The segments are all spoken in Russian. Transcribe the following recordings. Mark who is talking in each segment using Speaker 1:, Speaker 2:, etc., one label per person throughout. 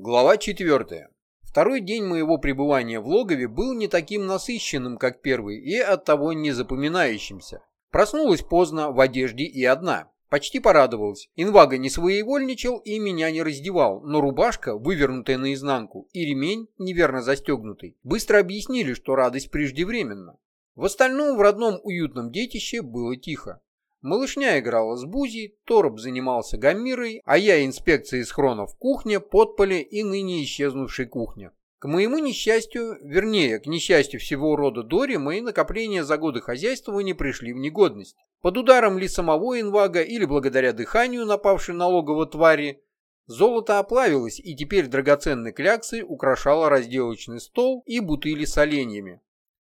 Speaker 1: Глава 4. Второй день моего пребывания в логове был не таким насыщенным, как первый, и оттого не запоминающимся. Проснулась поздно, в одежде и одна. Почти порадовалась. Инвага не своевольничал и меня не раздевал, но рубашка, вывернутая наизнанку, и ремень, неверно застегнутый, быстро объяснили, что радость преждевременна. В остальном в родном уютном детище было тихо. Малышня играла с Бузи, Тороб занимался гаммирой, а я инспекцией схронов кухня, подполе и ныне исчезнувшей кухня. К моему несчастью, вернее, к несчастью всего рода Дори, мои накопления за годы хозяйствования пришли в негодность. Под ударом ли самого инвага или благодаря дыханию напавшей налоговой твари, золото оплавилось и теперь драгоценной кляксой украшало разделочный стол и бутыли с оленями.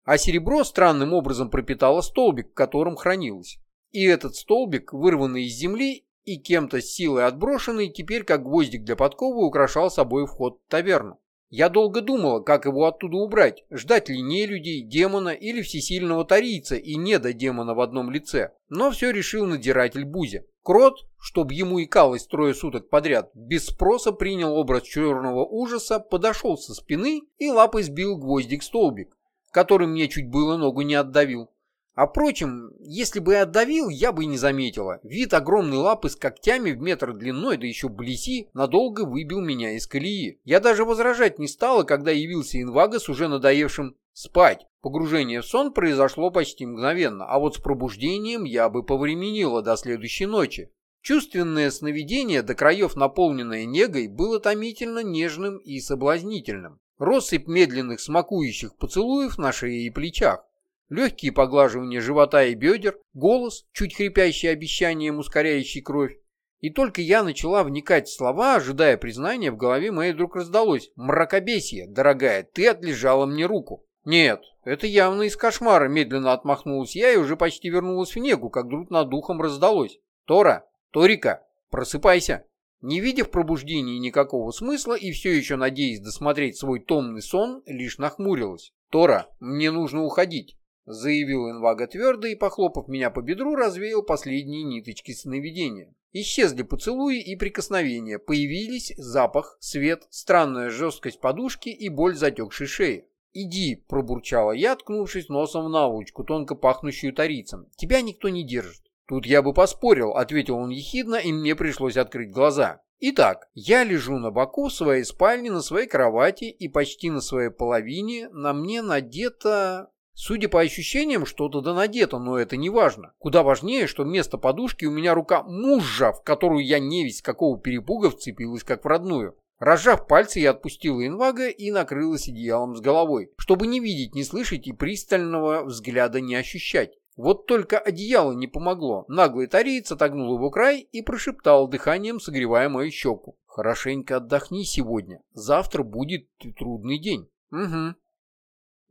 Speaker 1: А серебро странным образом пропитало столбик, в котором хранилось. И этот столбик, вырванный из земли и кем-то силой отброшенный, теперь как гвоздик для подковы украшал собой вход в таверну. Я долго думала, как его оттуда убрать, ждать ли не людей, демона или всесильного тарийца и не до демона в одном лице. Но все решил надиратель Бузя. Крот, чтобы ему икалось трое суток подряд, без спроса принял образ черного ужаса, подошел со спины и лапой сбил гвоздик-столбик, который мне чуть было ногу не отдавил. А впрочем, если бы и отдавил, я бы и не заметила. Вид огромной лапы с когтями в метр длиной, да еще блеси, надолго выбил меня из колеи. Я даже возражать не стала, когда явился инвага с уже надоевшим спать. Погружение в сон произошло почти мгновенно, а вот с пробуждением я бы повременила до следующей ночи. Чувственное сновидение, до краев наполненное негой, было томительно нежным и соблазнительным. Россыпь медленных смакующих поцелуев на шее и плечах легкие поглаживания живота и бедер, голос, чуть хрипящий обещанием, ускоряющий кровь. И только я начала вникать в слова, ожидая признания, в голове моей вдруг раздалось. «Мракобесие, дорогая, ты отлежала мне руку». «Нет, это явно из кошмара», — медленно отмахнулась я и уже почти вернулась в негу, как вдруг над духом раздалось. «Тора, Торика, просыпайся». Не видя в пробуждении никакого смысла и все еще надеясь досмотреть свой томный сон, лишь нахмурилась. «Тора, мне нужно уходить. — заявил Инвага твердо и, похлопав меня по бедру, развеял последние ниточки сновидения. Исчезли поцелуи и прикосновения, появились запах, свет, странная жесткость подушки и боль затекшей шеи. «Иди», — пробурчала я, ткнувшись носом в наволочку, тонко пахнущую тарицем. «Тебя никто не держит». «Тут я бы поспорил», — ответил он ехидно, и мне пришлось открыть глаза. Итак, я лежу на боку в своей спальне на своей кровати и почти на своей половине на мне надето Судя по ощущениям, что-то да надето, но это не важно. Куда важнее, что вместо подушки у меня рука мужа, в которую я не весь какого перепуга вцепилась как в родную. Разжав пальцы, я отпустила инвага и накрылась одеялом с головой, чтобы не видеть, не слышать и пристального взгляда не ощущать. Вот только одеяло не помогло. Наглый тариец отогнул его край и прошептал дыханием, согревая мою щеку. «Хорошенько отдохни сегодня. Завтра будет трудный день». «Угу»,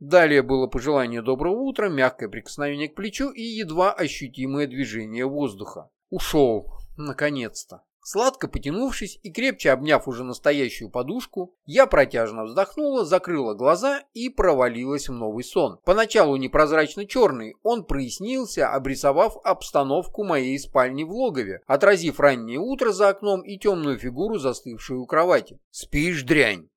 Speaker 1: Далее было пожелание доброго утра, мягкое прикосновение к плечу и едва ощутимое движение воздуха. Ушел. Наконец-то. Сладко потянувшись и крепче обняв уже настоящую подушку, я протяжно вздохнула, закрыла глаза и провалилась в новый сон. Поначалу непрозрачно черный, он прояснился, обрисовав обстановку моей спальни в логове, отразив раннее утро за окном и темную фигуру, застывшую у кровати. «Спишь, дрянь?»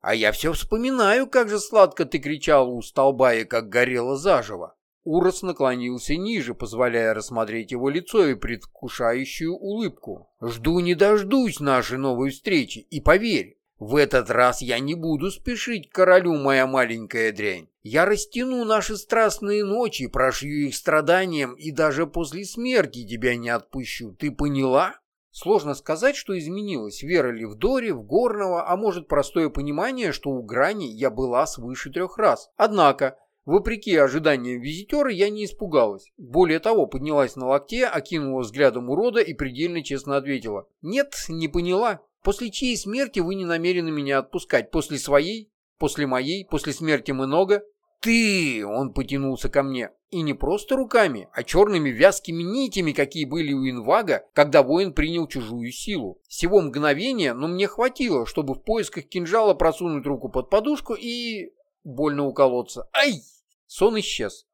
Speaker 1: А я все вспоминаю, как же сладко ты кричал у столба и как горело заживо. Урос наклонился ниже, позволяя рассмотреть его лицо и предвкушающую улыбку. «Жду не дождусь нашей новой встречи, и поверь, в этот раз я не буду спешить королю, моя маленькая дрянь. Я растяну наши страстные ночи, прошью их страданием, и даже после смерти тебя не отпущу. Ты поняла?» Сложно сказать, что изменилось, вера ли в Дори, в Горного, а может простое понимание, что у Грани я была свыше трех раз. Однако, вопреки ожиданиям визитера, я не испугалась. Более того, поднялась на локте, окинула взглядом урода и предельно честно ответила. «Нет, не поняла. После чьей смерти вы не намерены меня отпускать? После своей? После моей? После смерти много?» «Ты!» — он потянулся ко мне. И не просто руками, а черными вязкими нитями, какие были у инвага, когда воин принял чужую силу. Всего мгновения, но мне хватило, чтобы в поисках кинжала просунуть руку под подушку и... больно уколоться. Ай! Сон исчез.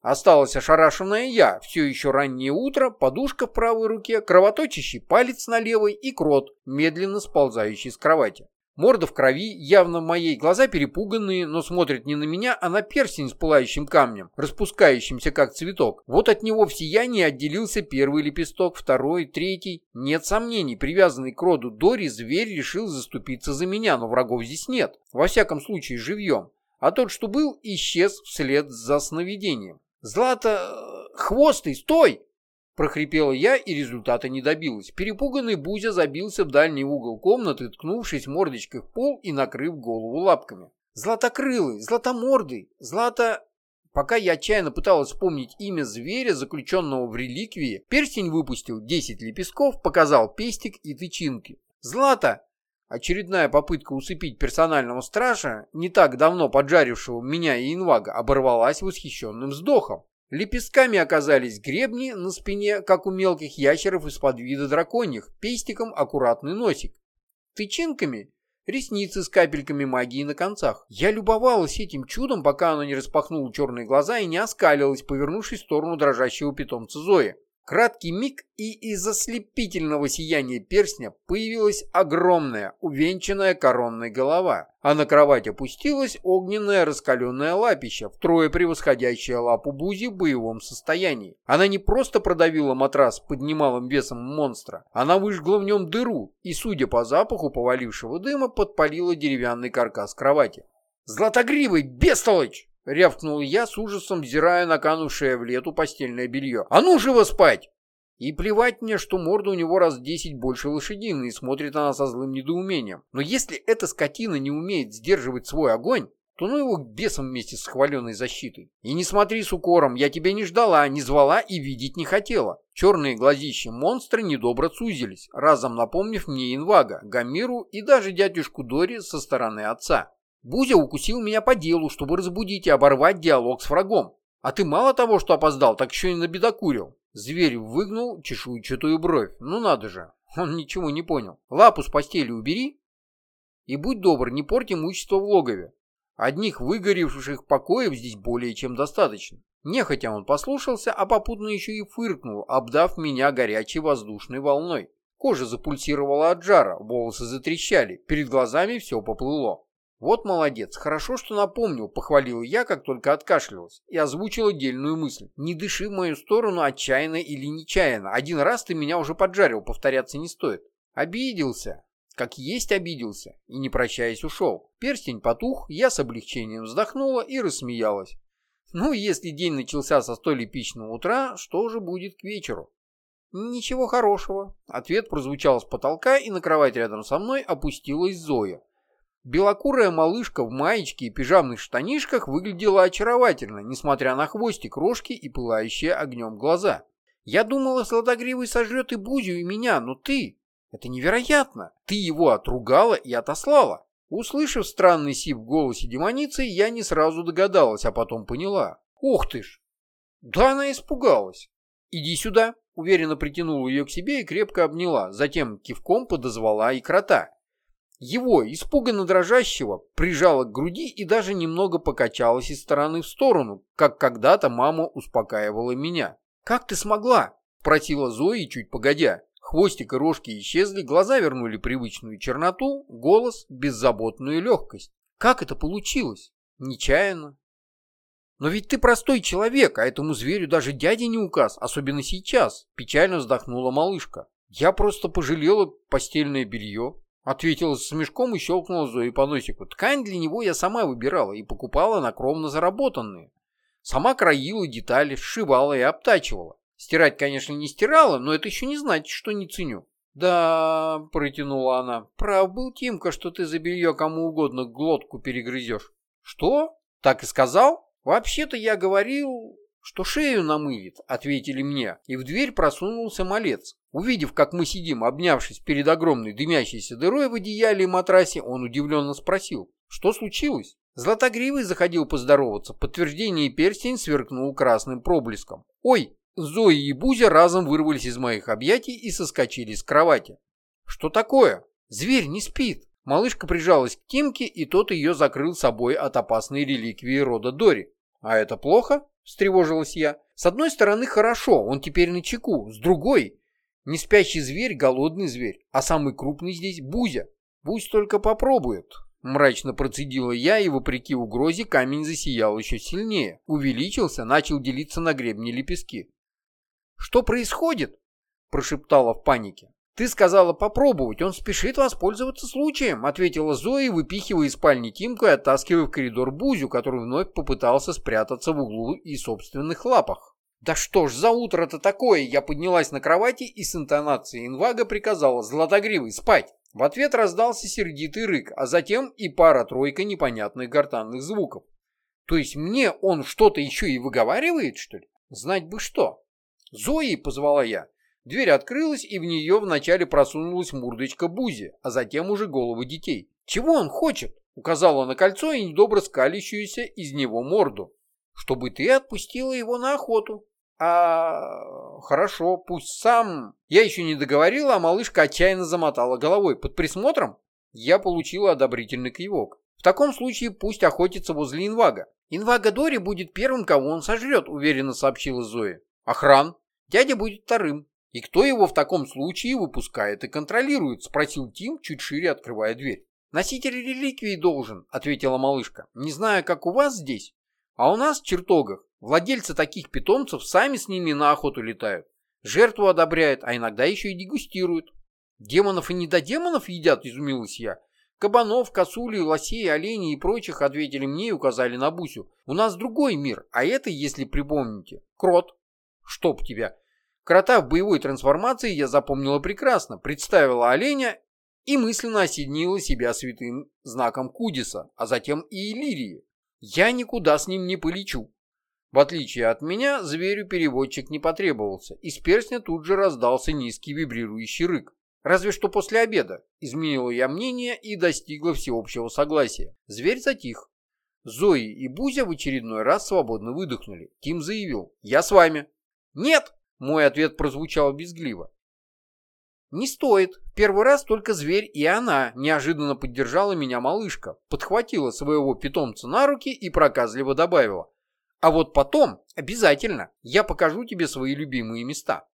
Speaker 1: Осталась ошарашенная я, все еще раннее утро, подушка в правой руке, кровоточащий палец на левой и крот, медленно сползающий с кровати. Морда в крови, явно моей, глаза перепуганные, но смотрят не на меня, а на перстень с пылающим камнем, распускающимся как цветок. Вот от него в сиянии отделился первый лепесток, второй, третий. Нет сомнений, привязанный к роду Дори, зверь решил заступиться за меня, но врагов здесь нет. Во всяком случае, живьем. А тот, что был, исчез вслед за сновидением. «Злата... хвостый, стой!» Прохрипела я, и результата не добилась. Перепуганный Бузя забился в дальний угол комнаты, ткнувшись мордочкой в пол и накрыв голову лапками. Златокрылый, златомордый, злато... Пока я отчаянно пыталась вспомнить имя зверя, заключенного в реликвии, перстень выпустил 10 лепестков, показал пестик и тычинки. Злата! Очередная попытка усыпить персонального стража, не так давно поджарившего меня и инвага, оборвалась восхищенным вздохом. Лепестками оказались гребни на спине, как у мелких ящеров из-под вида драконьих, пестиком аккуратный носик. Тычинками — ресницы с капельками магии на концах. Я любовалась этим чудом, пока оно не распахнуло черные глаза и не оскалилось, повернувшись в сторону дрожащего питомца Зои. Краткий миг, и из ослепительного сияния перстня появилась огромная, увенчанная коронной голова, а на кровать опустилась огненная раскаленная лапища, втрое превосходящая лапу Бузи в боевом состоянии. Она не просто продавила матрас под немалым весом монстра, она выжгла в нем дыру и, судя по запаху повалившего дыма, подпалила деревянный каркас кровати. «Златогривый, бестолочь!» — рявкнул я с ужасом, взирая на канувшее в лету постельное белье. «А ну живо спать!» И плевать мне, что морда у него раз в десять больше лошадиной, и смотрит она со злым недоумением. Но если эта скотина не умеет сдерживать свой огонь, то ну его бесом вместе с хваленой защитой. И не смотри с укором, я тебя не ждала, не звала и видеть не хотела. Черные глазища монстра недобро сузились, разом напомнив мне Инвага, Гамиру и даже дядюшку Дори со стороны отца. Бузя укусил меня по делу, чтобы разбудить и оборвать диалог с врагом. А ты мало того, что опоздал, так еще и набедокурил. Зверь выгнул чешуйчатую бровь. Ну надо же, он ничего не понял. Лапу с постели убери и будь добр, не порти имущество в логове. Одних выгоревших покоев здесь более чем достаточно. Нехотя он послушался, а попутно еще и фыркнул, обдав меня горячей воздушной волной. Кожа запульсировала от жара, волосы затрещали, перед глазами все поплыло. «Вот молодец, хорошо, что напомнил», — похвалил я, как только откашлялась, и озвучила дельную мысль. «Не дыши в мою сторону отчаянно или нечаянно. Один раз ты меня уже поджарил, повторяться не стоит». Обиделся. Как есть обиделся. И не прощаясь ушел. Перстень потух, я с облегчением вздохнула и рассмеялась. Ну, если день начался со столь эпичного утра, что же будет к вечеру? Ничего хорошего. Ответ прозвучал с потолка, и на кровать рядом со мной опустилась Зоя. Белокурая малышка в маечке и пижамных штанишках выглядела очаровательно, несмотря на хвостик рожки и пылающие огнем глаза. Я думала, Сладогривый сожрет и Бузю, и меня, но ты... Это невероятно! Ты его отругала и отослала. Услышав странный сип в голосе демоницы, я не сразу догадалась, а потом поняла. Ох ты ж! Да она испугалась. Иди сюда, уверенно притянула ее к себе и крепко обняла, затем кивком подозвала и крота. Его, испуганно дрожащего, прижала к груди и даже немного покачалась из стороны в сторону, как когда-то мама успокаивала меня. «Как ты смогла?» – спросила Зои чуть погодя. Хвостик и рожки исчезли, глаза вернули привычную черноту, голос – беззаботную легкость. «Как это получилось?» «Нечаянно». «Но ведь ты простой человек, а этому зверю даже дядя не указ, особенно сейчас», – печально вздохнула малышка. «Я просто пожалела постельное белье, Ответила с смешком и щелкнула Зои по носику. Ткань для него я сама выбирала и покупала на кровно заработанные. Сама краила детали, сшивала и обтачивала. Стирать, конечно, не стирала, но это еще не значит, что не ценю. «Да», — протянула она, — «прав был Тимка, что ты за белье кому угодно глотку перегрызешь». «Что? Так и сказал? Вообще-то я говорил, что шею намылит», — ответили мне, и в дверь просунулся малец. Увидев, как мы сидим, обнявшись перед огромной дымящейся дырой в одеяле и матрасе, он удивленно спросил, что случилось? Златогривый заходил поздороваться. Подтверждение перстень сверкнул красным проблеском. «Ой!» Зои и Бузя разом вырвались из моих объятий и соскочили с кровати. «Что такое? Зверь не спит!» Малышка прижалась к Тимке, и тот ее закрыл собой от опасной реликвии рода Дори. «А это плохо?» – встревожилась я. «С одной стороны, хорошо, он теперь на чеку. С другой, не спящий зверь – голодный зверь, а самый крупный здесь – Бузя. Пусть только попробует. Мрачно процедила я, и вопреки угрозе камень засиял еще сильнее. Увеличился, начал делиться на гребне лепестки. «Что происходит?» – прошептала в панике. «Ты сказала попробовать, он спешит воспользоваться случаем», — ответила Зоя, выпихивая из спальни Тимку и оттаскивая в коридор Бузю, который вновь попытался спрятаться в углу и собственных лапах. «Да что ж за утро-то такое?» Я поднялась на кровати и с интонацией инвага приказала «Златогривый, спать!» В ответ раздался сердитый рык, а затем и пара-тройка непонятных гортанных звуков. То есть мне он что-то еще и выговаривает, что ли? Знать бы что. «Зои!» — позвала я. Дверь открылась, и в нее вначале просунулась мурдочка Бузи, а затем уже головы детей. «Чего он хочет?» — указала на кольцо и недобро скалящуюся из него морду. «Чтобы ты отпустила его на охоту». «А... хорошо, пусть сам...» Я еще не договорила, а малышка отчаянно замотала головой. «Под присмотром?» Я получила одобрительный кивок. «В таком случае пусть охотится возле инвага. Инвага Дори будет первым, кого он сожрет», — уверенно сообщила Зоя. «Охран. Дядя будет вторым. «И кто его в таком случае выпускает и контролирует?» — спросил Тим, чуть шире открывая дверь. «Носитель реликвии должен», — ответила малышка. «Не знаю, как у вас здесь, а у нас в чертогах владельцы таких питомцев сами с ними на охоту летают. Жертву одобряют, а иногда еще и дегустируют». «Демонов и недодемонов едят?» — изумилась я. «Кабанов, косулей, лосей, оленей и прочих ответили мне и указали на Бусю. У нас другой мир, а это, если припомните, крот». «Чтоб тебя!» Крота в боевой трансформации я запомнила прекрасно, представила оленя и мысленно осенила себя святым знаком Кудиса, а затем и Иллирии. Я никуда с ним не полечу. В отличие от меня, зверю-переводчик не потребовался. Из перстня тут же раздался низкий вибрирующий рык. Разве что после обеда. Изменила я мнение и достигла всеобщего согласия. Зверь затих. Зои и Бузя в очередной раз свободно выдохнули. Тим заявил «Я с вами». «Нет!» Мой ответ прозвучал безгливо. «Не стоит. Первый раз только зверь и она», — неожиданно поддержала меня малышка, подхватила своего питомца на руки и проказливо добавила. «А вот потом, обязательно, я покажу тебе свои любимые места».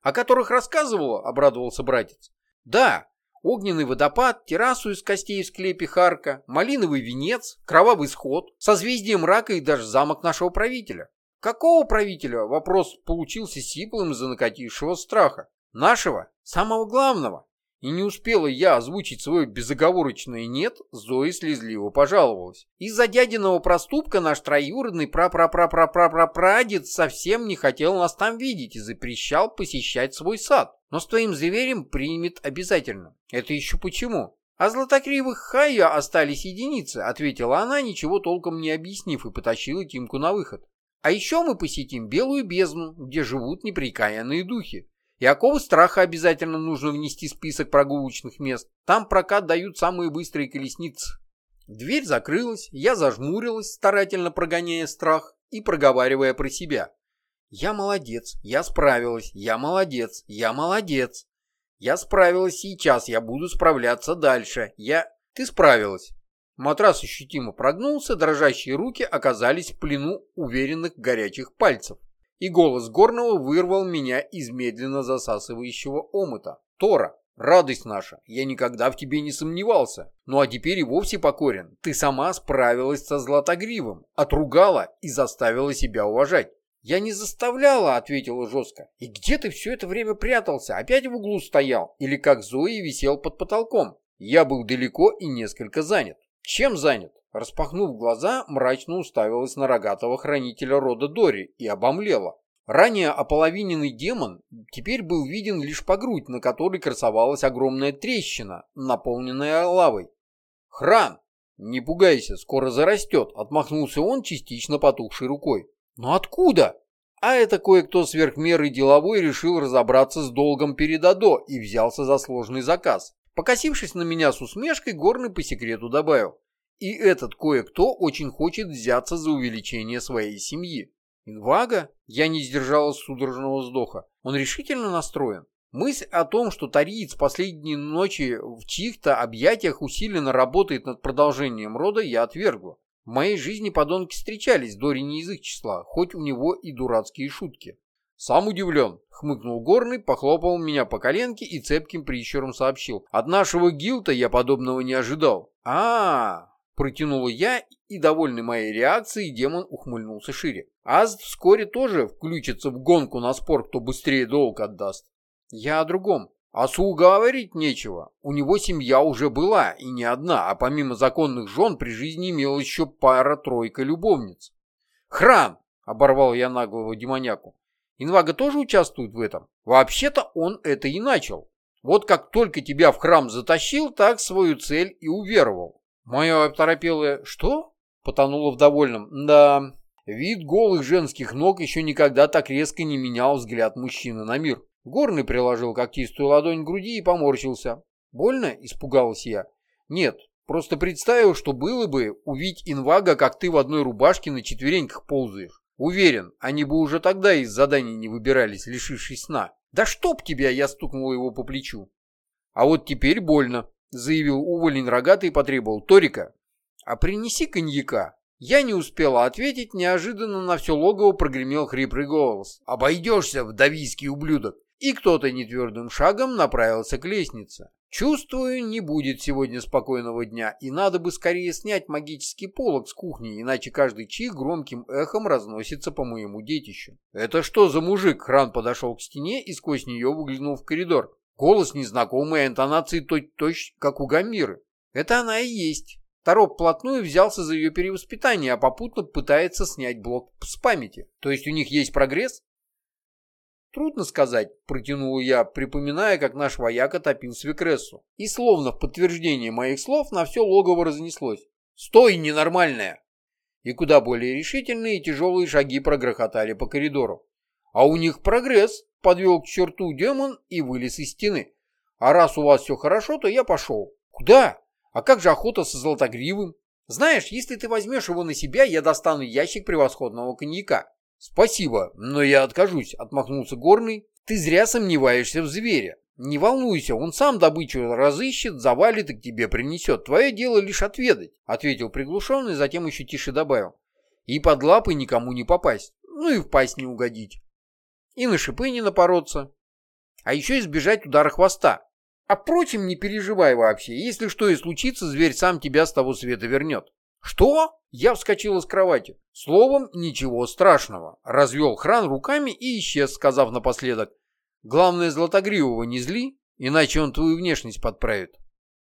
Speaker 1: «О которых рассказывала?» — обрадовался братец. «Да, огненный водопад, террасу из костей в склепе Харка, малиновый венец, кровавый сход, созвездие мрака и даже замок нашего правителя. Какого правителя? Вопрос получился сиплым из-за накатившего страха. Нашего? Самого главного. И не успела я озвучить свое безоговорочное «нет», Зоя слезливо пожаловалась. Из-за дядиного проступка наш троюродный прапрапрапрапрапрапрадед совсем не хотел нас там видеть и запрещал посещать свой сад. Но с твоим зверем примет обязательно. Это еще почему? А златокривых хая остались единицы, ответила она, ничего толком не объяснив, и потащила Тимку на выход. А еще мы посетим Белую бездну, где живут неприкаянные духи. И оковы страха обязательно нужно внести список прогулочных мест. Там прокат дают самые быстрые колесницы. Дверь закрылась, я зажмурилась, старательно прогоняя страх и проговаривая про себя. Я молодец, я справилась, я молодец, я молодец. Я справилась сейчас, я буду справляться дальше. Я... Ты справилась. Матрас ощутимо прогнулся, дрожащие руки оказались в плену уверенных горячих пальцев. И голос горного вырвал меня из медленно засасывающего омыта. «Тора, радость наша, я никогда в тебе не сомневался. Ну а теперь и вовсе покорен. Ты сама справилась со Златогривым, отругала и заставила себя уважать. «Я не заставляла», — ответила жестко. «И где ты все это время прятался? Опять в углу стоял? Или как Зои висел под потолком?» Я был далеко и несколько занят. Чем занят? Распахнув глаза, мрачно уставилась на рогатого хранителя рода Дори и обомлела. Ранее ополовиненный демон теперь был виден лишь по грудь, на которой красовалась огромная трещина, наполненная лавой. «Хран! Не пугайся, скоро зарастет», — отмахнулся он частично потухшей рукой. «Но откуда?» А это кое-кто сверх меры деловой решил разобраться с долгом перед Адо и взялся за сложный заказ. Покосившись на меня с усмешкой, Горный по секрету добавил. И этот кое-кто очень хочет взяться за увеличение своей семьи. Инвага? Я не сдержала судорожного вздоха. Он решительно настроен. Мысль о том, что Тариец последние ночи в чьих-то объятиях усиленно работает над продолжением рода, я отвергла. В моей жизни подонки встречались, Дори не из их числа, хоть у него и дурацкие шутки. Сам удивлен, хмыкнул Горный, похлопал меня по коленке и цепким прищуром сообщил. От нашего гилта я подобного не ожидал. а, -а, -а протянула я, и, довольный моей реакцией, демон ухмыльнулся шире. Аст вскоре тоже включится в гонку на спор, кто быстрее долг отдаст. Я о другом. Асу говорить нечего. У него семья уже была, и не одна, а помимо законных жен при жизни имел еще пара-тройка любовниц. «Хран!» — оборвал я наглого демоняку. «Инвага тоже участвует в этом? Вообще-то он это и начал. Вот как только тебя в храм затащил, так свою цель и уверовал». Мое оторопелое «что?» потонуло в довольном «да». Вид голых женских ног еще никогда так резко не менял взгляд мужчины на мир. Горный приложил когтистую ладонь к груди и поморщился. «Больно?» — испугалась я. «Нет, просто представил, что было бы увидеть инвага, как ты в одной рубашке на четвереньках ползаешь. Уверен, они бы уже тогда из заданий не выбирались, лишившись сна. Да чтоб тебя!» — я стукнул его по плечу. «А вот теперь больно», — заявил уволень рогатый и потребовал. «Торика, а принеси коньяка». Я не успела ответить, неожиданно на все логово прогремел хриплый голос. «Обойдешься, вдовийский ублюдок!» и кто-то нетвердым шагом направился к лестнице. Чувствую, не будет сегодня спокойного дня, и надо бы скорее снять магический полог с кухни, иначе каждый чих громким эхом разносится по моему детищу. «Это что за мужик?» Хран подошел к стене и сквозь нее выглянул в коридор. Голос незнакомый, интонации точь-точь, как у Гамиры. Это она и есть. Тароп плотную взялся за ее перевоспитание, а попутно пытается снять блок с памяти. То есть у них есть прогресс? Трудно сказать, протянул я, припоминая, как наш вояка топил свекрессу. И словно в подтверждение моих слов на все логово разнеслось. «Стой, ненормальная!» И куда более решительные и тяжелые шаги прогрохотали по коридору. «А у них прогресс!» — подвел к черту демон и вылез из стены. «А раз у вас все хорошо, то я пошел». «Куда? А как же охота со золотогривым? Знаешь, если ты возьмешь его на себя, я достану ящик превосходного коньяка. «Спасибо, но я откажусь», — отмахнулся Горный. «Ты зря сомневаешься в звере. Не волнуйся, он сам добычу разыщет, завалит и к тебе принесет. Твое дело лишь отведать», — ответил приглушенный, затем еще тише добавил. «И под лапы никому не попасть, ну и в пасть не угодить. И на шипы не напороться. А еще избежать удара хвоста. А впрочем, не переживай вообще. Если что и случится, зверь сам тебя с того света вернет». «Что?» Я вскочил из кровати. Словом, ничего страшного. Развел хран руками и исчез, сказав напоследок. Главное, Златогривого не зли, иначе он твою внешность подправит.